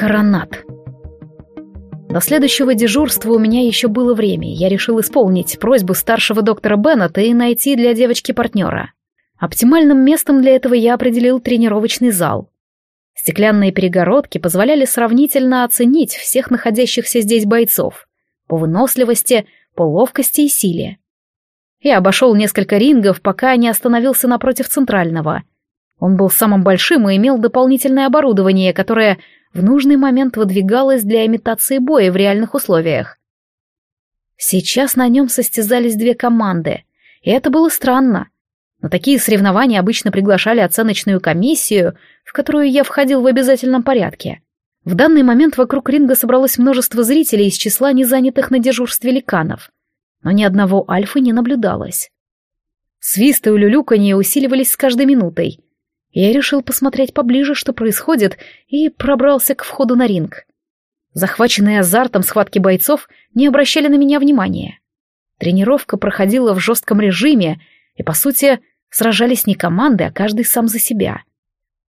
Коронат. До следующего дежурства у меня еще было время, я решил исполнить просьбу старшего доктора Беннета и найти для девочки партнера. Оптимальным местом для этого я определил тренировочный зал. Стеклянные перегородки позволяли сравнительно оценить всех находящихся здесь бойцов по выносливости, по ловкости и силе. Я обошел несколько рингов, пока не остановился напротив центрального. Он был самым большим и имел дополнительное оборудование, которое в нужный момент выдвигалось для имитации боя в реальных условиях. Сейчас на нем состязались две команды, и это было странно. На такие соревнования обычно приглашали оценочную комиссию, в которую я входил в обязательном порядке. В данный момент вокруг ринга собралось множество зрителей из числа незанятых на дежурстве ликанов, но ни одного альфы не наблюдалось. Свисты и улюлюканье усиливались с каждой минутой. Я решил посмотреть поближе, что происходит, и пробрался к входу на ринг. Захваченные азартом схватки бойцов не обращали на меня внимания. Тренировка проходила в жестком режиме, и, по сути, сражались не команды, а каждый сам за себя.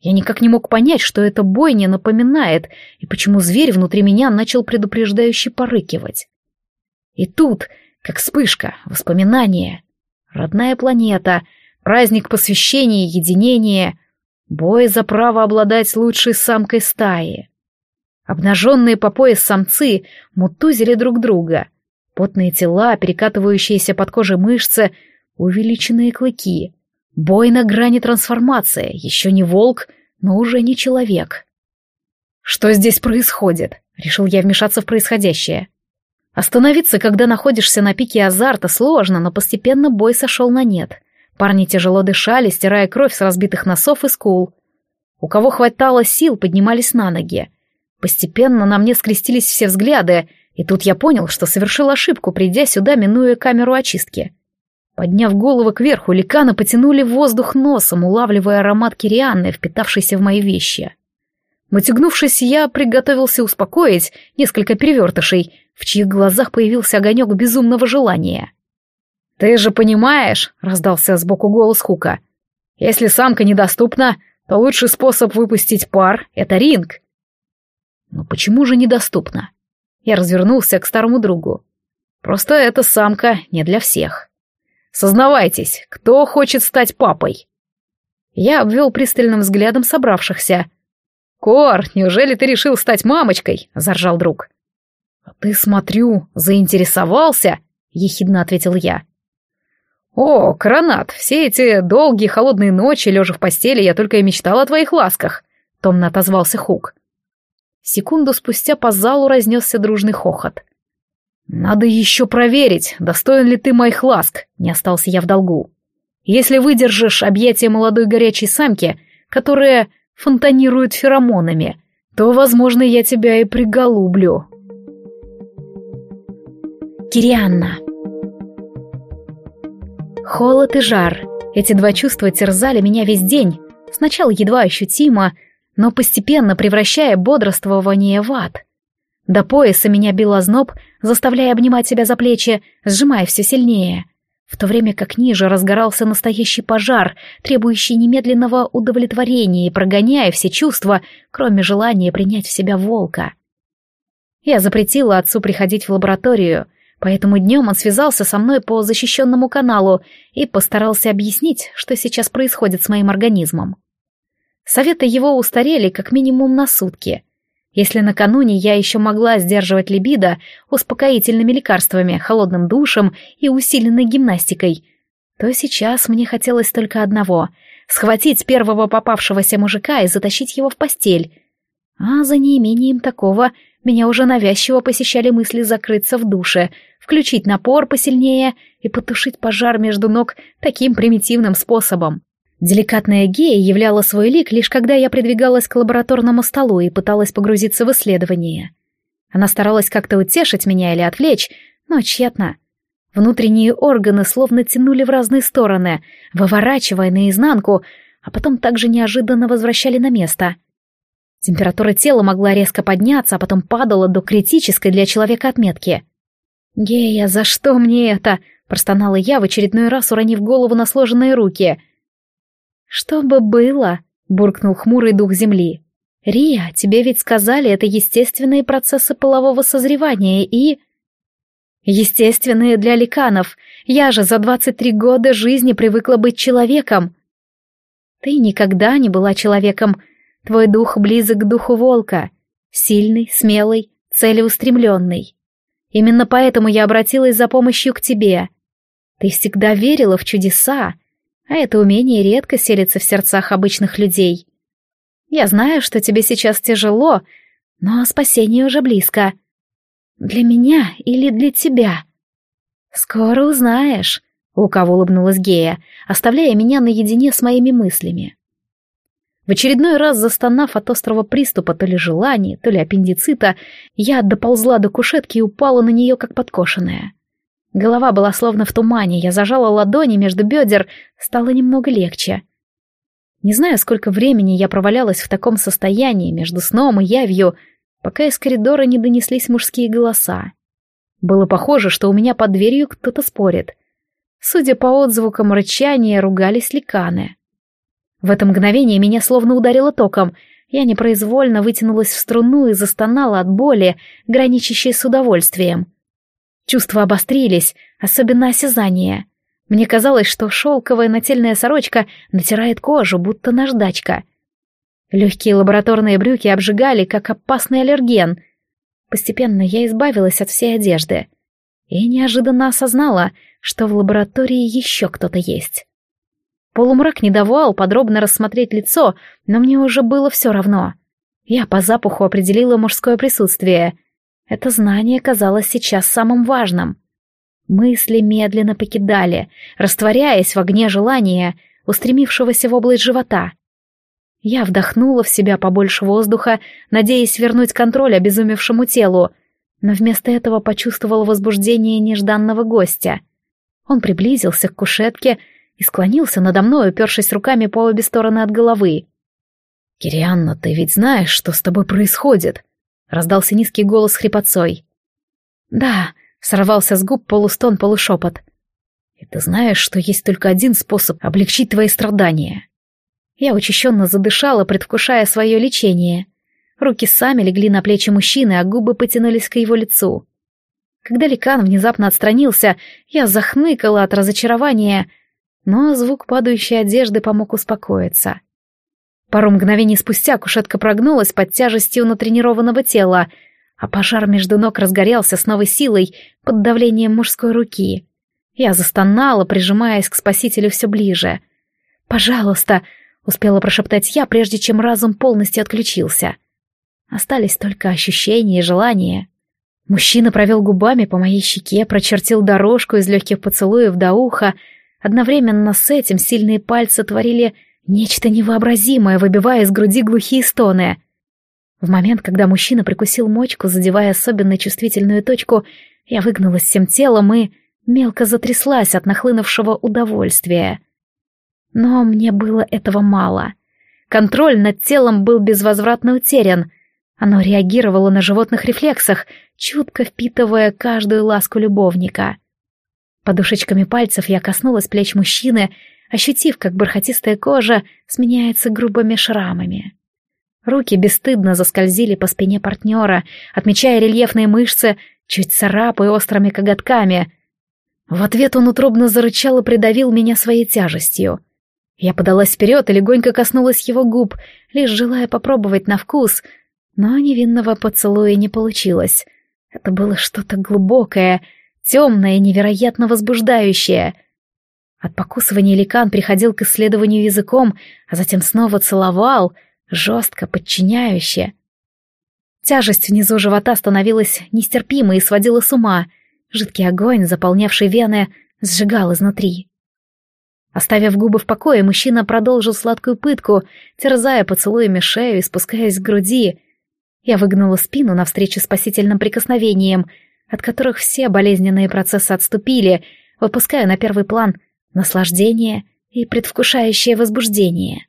Я никак не мог понять, что это бойня напоминает, и почему зверь внутри меня начал предупреждающе порыкивать. И тут, как вспышка, воспоминания. Родная планета, праздник посвящения единения, бой за право обладать лучшей самкой стаи. Обнаженные по пояс самцы мутузили друг друга. Потные тела, перекатывающиеся под кожей мышцы, увеличенные клыки — Бой на грани трансформации, еще не волк, но уже не человек. Что здесь происходит? Решил я вмешаться в происходящее. Остановиться, когда находишься на пике азарта, сложно, но постепенно бой сошел на нет. Парни тяжело дышали, стирая кровь с разбитых носов и скул. У кого хватало сил, поднимались на ноги. Постепенно на мне скрестились все взгляды, и тут я понял, что совершил ошибку, придя сюда, минуя камеру очистки. Подняв голову кверху, ликаны потянули воздух носом, улавливая аромат кирианны, впитавшийся в мои вещи. Матюгнувшись, я приготовился успокоить несколько перевертышей, в чьих глазах появился огонек безумного желания. «Ты же понимаешь», — раздался сбоку голос Хука, — «если самка недоступна, то лучший способ выпустить пар — это ринг». «Но почему же недоступна?» Я развернулся к старому другу. «Просто эта самка не для всех». Сознавайтесь, кто хочет стать папой?» Я обвел пристальным взглядом собравшихся. «Кор, неужели ты решил стать мамочкой?» — заржал друг. «А «Ты, смотрю, заинтересовался?» — ехидно ответил я. «О, Коронат, все эти долгие холодные ночи, лежа в постели, я только и мечтал о твоих ласках», — томно отозвался Хук. Секунду спустя по залу разнесся дружный хохот. «Надо еще проверить, достоин ли ты моих ласк», — не остался я в долгу. «Если выдержишь объятия молодой горячей самки, которая фонтанирует феромонами, то, возможно, я тебя и приголублю». Кирианна Холод и жар. Эти два чувства терзали меня весь день. Сначала едва ощутимо, но постепенно превращая бодрствование в ад. До пояса меня бил озноб, заставляя обнимать себя за плечи, сжимая все сильнее. В то время как ниже разгорался настоящий пожар, требующий немедленного удовлетворения и прогоняя все чувства, кроме желания принять в себя волка. Я запретила отцу приходить в лабораторию, поэтому днем он связался со мной по защищенному каналу и постарался объяснить, что сейчас происходит с моим организмом. Советы его устарели как минимум на сутки — если накануне я еще могла сдерживать либидо успокоительными лекарствами, холодным душем и усиленной гимнастикой, то сейчас мне хотелось только одного — схватить первого попавшегося мужика и затащить его в постель. А за неимением такого меня уже навязчиво посещали мысли закрыться в душе, включить напор посильнее и потушить пожар между ног таким примитивным способом. Деликатная гея являла свой лик лишь когда я придвигалась к лабораторному столу и пыталась погрузиться в исследование. Она старалась как-то утешить меня или отвлечь, но тщетно. Внутренние органы словно тянули в разные стороны, выворачивая наизнанку, а потом также неожиданно возвращали на место. Температура тела могла резко подняться, а потом падала до критической для человека отметки. «Гея, за что мне это?» — простонала я, в очередной раз уронив голову на сложенные руки — «Что бы было?» — буркнул хмурый дух земли. Рия, тебе ведь сказали, это естественные процессы полового созревания и... Естественные для ликанов. Я же за 23 года жизни привыкла быть человеком. Ты никогда не была человеком. Твой дух близок к духу волка. Сильный, смелый, целеустремленный. Именно поэтому я обратилась за помощью к тебе. Ты всегда верила в чудеса, а это умение редко селится в сердцах обычных людей. Я знаю, что тебе сейчас тяжело, но спасение уже близко. Для меня или для тебя? Скоро узнаешь, — лукаво улыбнулась Гея, оставляя меня наедине с моими мыслями. В очередной раз застонав от острого приступа то ли желания, то ли аппендицита, я доползла до кушетки и упала на нее, как подкошенная. Голова была словно в тумане, я зажала ладони между бедер, стало немного легче. Не знаю, сколько времени я провалялась в таком состоянии между сном и явью, пока из коридора не донеслись мужские голоса. Было похоже, что у меня под дверью кто-то спорит. Судя по отзвукам рычания, ругались ликаны. В это мгновение меня словно ударило током. Я непроизвольно вытянулась в струну и застонала от боли, граничащей с удовольствием. Чувства обострились, особенно осязание. Мне казалось, что шелковая нательная сорочка натирает кожу, будто наждачка. Легкие лабораторные брюки обжигали, как опасный аллерген. Постепенно я избавилась от всей одежды. И неожиданно осознала, что в лаборатории еще кто-то есть. Полумрак не давал подробно рассмотреть лицо, но мне уже было все равно. Я по запаху определила мужское присутствие. Это знание казалось сейчас самым важным. Мысли медленно покидали, растворяясь в огне желания, устремившегося в область живота. Я вдохнула в себя побольше воздуха, надеясь вернуть контроль обезумевшему телу, но вместо этого почувствовала возбуждение нежданного гостя. Он приблизился к кушетке и склонился надо мной, упершись руками по обе стороны от головы. «Кирианна, ты ведь знаешь, что с тобой происходит?» — раздался низкий голос хрипотцой. «Да», Сорвался с губ полустон, полушепот. «И ты знаешь, что есть только один способ облегчить твои страдания?» Я учащенно задышала, предвкушая свое лечение. Руки сами легли на плечи мужчины, а губы потянулись к его лицу. Когда ликан внезапно отстранился, я захныкала от разочарования, но звук падающей одежды помог успокоиться. Пару мгновений спустя кушетка прогнулась под тяжестью натренированного тела — а пожар между ног разгорелся с новой силой под давлением мужской руки. Я застонала, прижимаясь к спасителю все ближе. «Пожалуйста!» — успела прошептать я, прежде чем разум полностью отключился. Остались только ощущения и желания. Мужчина провел губами по моей щеке, прочертил дорожку из легких поцелуев до уха. Одновременно с этим сильные пальцы творили нечто невообразимое, выбивая из груди глухие стоны. В момент, когда мужчина прикусил мочку, задевая особенно чувствительную точку, я выгнулась всем телом и мелко затряслась от нахлынувшего удовольствия. Но мне было этого мало. Контроль над телом был безвозвратно утерян. Оно реагировало на животных рефлексах, чутко впитывая каждую ласку любовника. Подушечками пальцев я коснулась плеч мужчины, ощутив, как бархатистая кожа сменяется грубыми шрамами. Руки бесстыдно заскользили по спине партнера, отмечая рельефные мышцы, чуть царапая острыми коготками. В ответ он утробно зарычал и придавил меня своей тяжестью. Я подалась вперед и легонько коснулась его губ, лишь желая попробовать на вкус, но невинного поцелуя не получилось. Это было что-то глубокое, темное, невероятно возбуждающее. От покусывания ликан приходил к исследованию языком, а затем снова целовал — жестко, подчиняюще. Тяжесть внизу живота становилась нестерпимой и сводила с ума. Жидкий огонь, заполнявший вены, сжигал изнутри. Оставив губы в покое, мужчина продолжил сладкую пытку, терзая поцелуями шею и спускаясь к груди. Я выгнула спину навстречу спасительным прикосновениям, от которых все болезненные процессы отступили, выпуская на первый план наслаждение и предвкушающее возбуждение.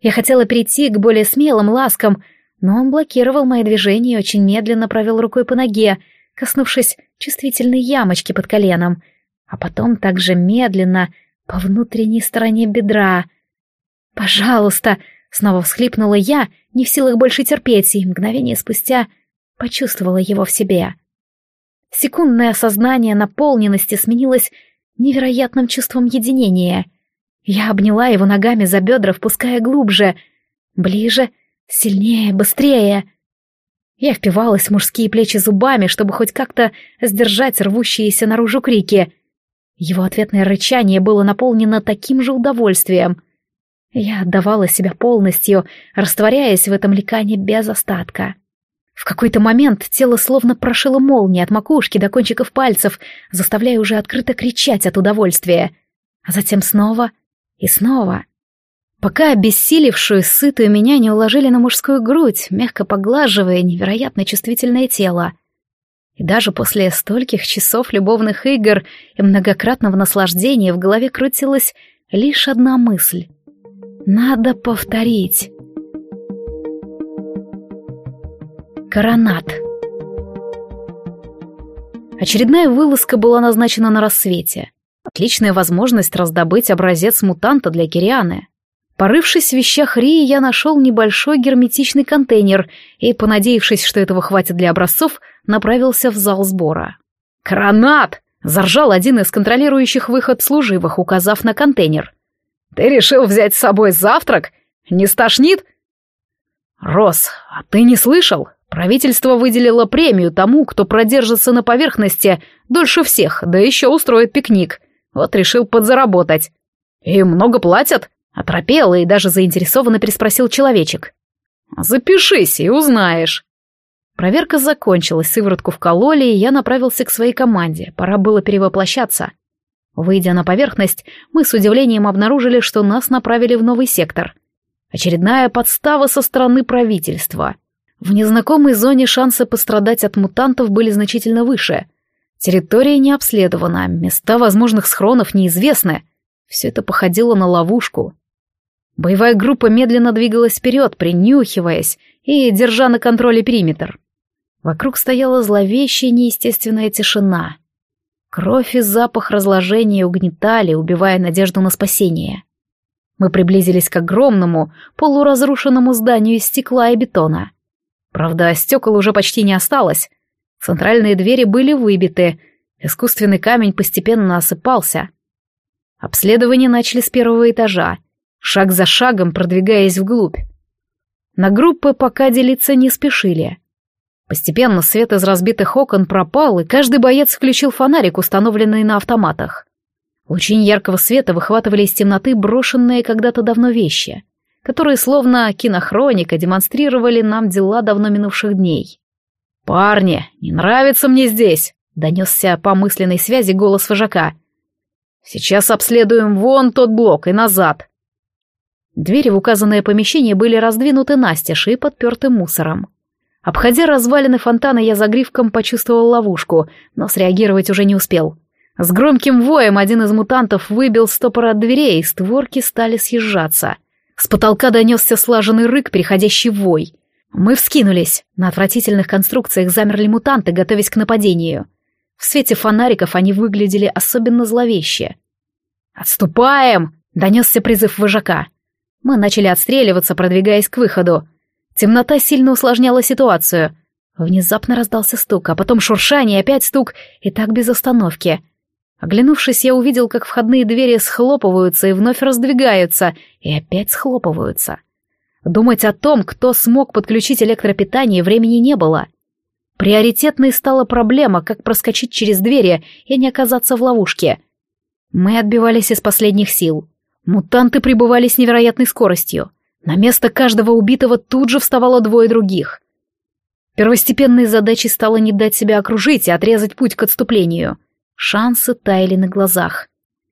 Я хотела перейти к более смелым ласкам, но он блокировал мои движения и очень медленно провел рукой по ноге, коснувшись чувствительной ямочки под коленом, а потом также медленно по внутренней стороне бедра. «Пожалуйста!» — снова всхлипнула я, не в силах больше терпеть, и мгновение спустя почувствовала его в себе. Секундное осознание наполненности сменилось невероятным чувством единения. Я обняла его ногами за бедра, впуская глубже, ближе, сильнее, быстрее. Я впивалась в мужские плечи зубами, чтобы хоть как-то сдержать рвущиеся наружу крики. Его ответное рычание было наполнено таким же удовольствием. Я отдавала себя полностью, растворяясь в этом ликане без остатка. В какой-то момент тело словно прошило молния от макушки до кончиков пальцев, заставляя уже открыто кричать от удовольствия. А затем снова и снова. Пока обессилевшую, сытую меня не уложили на мужскую грудь, мягко поглаживая невероятно чувствительное тело. И даже после стольких часов любовных игр и многократного наслаждения в голове крутилась лишь одна мысль. «Надо повторить». Коронат. Очередная вылазка была назначена на рассвете. Отличная возможность раздобыть образец мутанта для Кирианы. Порывшись в вещах Рии, я нашел небольшой герметичный контейнер и, понадеявшись, что этого хватит для образцов, направился в зал сбора. «Коронат!» — заржал один из контролирующих выход служивых, указав на контейнер. «Ты решил взять с собой завтрак? Не стошнит?» «Рос, а ты не слышал? Правительство выделило премию тому, кто продержится на поверхности дольше всех, да еще устроит пикник. Вот решил подзаработать. И много платят? Оторопел и даже заинтересованно переспросил человечек. Запишись и узнаешь. Проверка закончилась, сыворотку вкололи, и я направился к своей команде. Пора было перевоплощаться. Выйдя на поверхность, мы с удивлением обнаружили, что нас направили в новый сектор. Очередная подстава со стороны правительства — в незнакомой зоне шансы пострадать от мутантов были значительно выше. Территория не обследована, места возможных схронов неизвестны. Все это походило на ловушку. Боевая группа медленно двигалась вперед, принюхиваясь и держа на контроле периметр. Вокруг стояла зловещая неестественная тишина. Кровь и запах разложения угнетали, убивая надежду на спасение. Мы приблизились к огромному, полуразрушенному зданию из стекла и бетона. Правда, стекол уже почти не осталось. Центральные двери были выбиты, искусственный камень постепенно осыпался. Обследование начали с первого этажа, шаг за шагом продвигаясь вглубь. На группы пока делиться не спешили. Постепенно свет из разбитых окон пропал, и каждый боец включил фонарик, установленный на автоматах. Лучи яркого света выхватывали из темноты брошенные когда-то давно вещи — которые словно кинохроника демонстрировали нам дела давно минувших дней. «Парни, не нравится мне здесь!» — донесся по мысленной связи голос вожака. «Сейчас обследуем вон тот блок и назад». Двери в указанное помещение были раздвинуты настежь и подперты мусором. Обходя развалины фонтана, я загривком почувствовал ловушку, но среагировать уже не успел. С громким воем один из мутантов выбил стопор от дверей, и створки стали съезжаться. С потолка донесся слаженный рык, переходящий в вой. Мы вскинулись. На отвратительных конструкциях замерли мутанты, готовясь к нападению. В свете фонариков они выглядели особенно зловеще. «Отступаем!» — донесся призыв вожака. Мы начали отстреливаться, продвигаясь к выходу. Темнота сильно усложняла ситуацию. Внезапно раздался стук, а потом шуршание, опять стук, и так без остановки — Оглянувшись, я увидел, как входные двери схлопываются и вновь раздвигаются, и опять схлопываются. Думать о том, кто смог подключить электропитание, времени не было. Приоритетной стала проблема, как проскочить через двери и не оказаться в ловушке. Мы отбивались из последних сил. Мутанты пребывали с невероятной скоростью. На место каждого убитого тут же вставало двое других. Первостепенной задачей стало не дать себя окружить и отрезать путь к отступлению — Шансы таяли на глазах.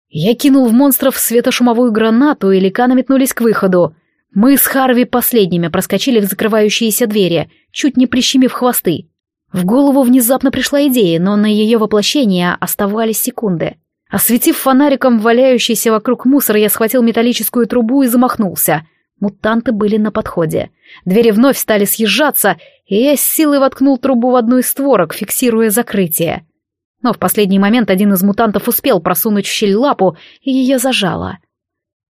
Я кинул в монстров светошумовую гранату, и ликаны метнулись к выходу. Мы с Харви последними проскочили в закрывающиеся двери, чуть не прищемив хвосты. В голову внезапно пришла идея, но на ее воплощение оставались секунды. Осветив фонариком валяющийся вокруг мусор, я схватил металлическую трубу и замахнулся. Мутанты были на подходе. Двери вновь стали съезжаться, и я с силой воткнул трубу в одну из створок, фиксируя закрытие но в последний момент один из мутантов успел просунуть в щель лапу, и ее зажало.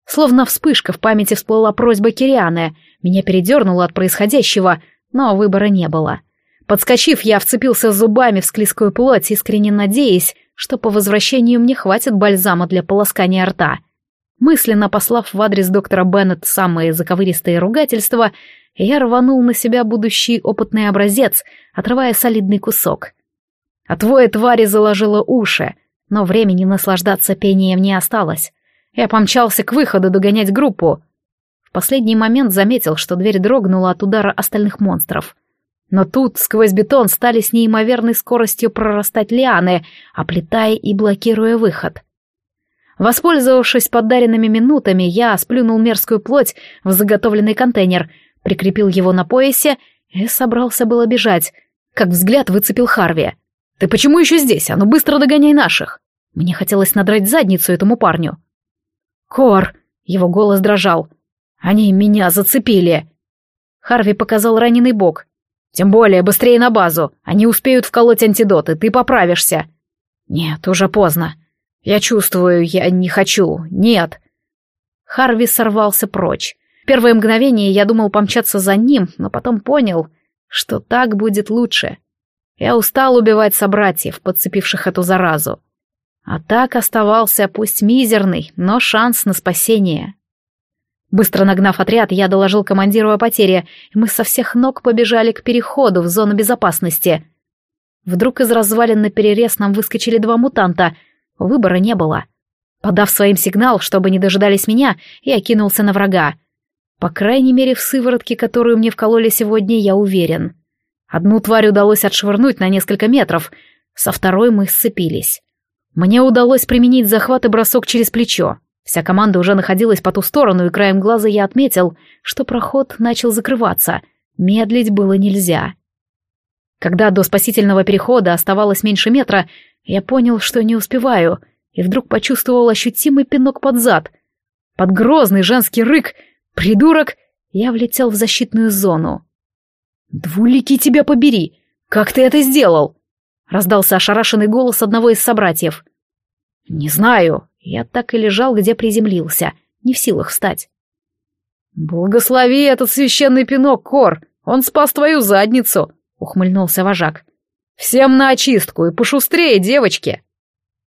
Словно вспышка в памяти всплыла просьба Кирианы. Меня передернуло от происходящего, но выбора не было. Подскочив, я вцепился зубами в склизкую плоть, искренне надеясь, что по возвращению мне хватит бальзама для полоскания рта. Мысленно послав в адрес доктора Беннет самые заковыристые ругательства, я рванул на себя будущий опытный образец, отрывая солидный кусок. От воя твари заложило уши, но времени наслаждаться пением не осталось. Я помчался к выходу догонять группу. В последний момент заметил, что дверь дрогнула от удара остальных монстров. Но тут сквозь бетон стали с неимоверной скоростью прорастать лианы, оплетая и блокируя выход. Воспользовавшись подаренными минутами, я сплюнул мерзкую плоть в заготовленный контейнер, прикрепил его на поясе и собрался было бежать, как взгляд выцепил Харви. «Ты почему еще здесь? А ну быстро догоняй наших!» Мне хотелось надрать задницу этому парню. «Кор!» — его голос дрожал. «Они меня зацепили!» Харви показал раненый бок. «Тем более, быстрее на базу. Они успеют вколоть антидоты, ты поправишься». «Нет, уже поздно. Я чувствую, я не хочу. Нет». Харви сорвался прочь. Первое мгновение я думал помчаться за ним, но потом понял, что так будет лучше. Я устал убивать собратьев, подцепивших эту заразу. А так оставался, пусть мизерный, но шанс на спасение. Быстро нагнав отряд, я доложил командиру о потере, и мы со всех ног побежали к переходу в зону безопасности. Вдруг из развалин на перерез нам выскочили два мутанта. Выбора не было. Подав своим сигнал, чтобы не дожидались меня, я кинулся на врага. По крайней мере, в сыворотке, которую мне вкололи сегодня, я уверен. Одну тварь удалось отшвырнуть на несколько метров, со второй мы сцепились. Мне удалось применить захват и бросок через плечо. Вся команда уже находилась по ту сторону, и краем глаза я отметил, что проход начал закрываться. Медлить было нельзя. Когда до спасительного перехода оставалось меньше метра, я понял, что не успеваю, и вдруг почувствовал ощутимый пинок под зад. Под грозный женский рык «Придурок!» я влетел в защитную зону. «Двуликий тебя побери! Как ты это сделал?» Раздался ошарашенный голос одного из собратьев. «Не знаю. Я так и лежал, где приземлился, не в силах встать». «Благослови этот священный пинок, Кор! Он спас твою задницу!» — ухмыльнулся вожак. «Всем на очистку и пошустрее, девочки!»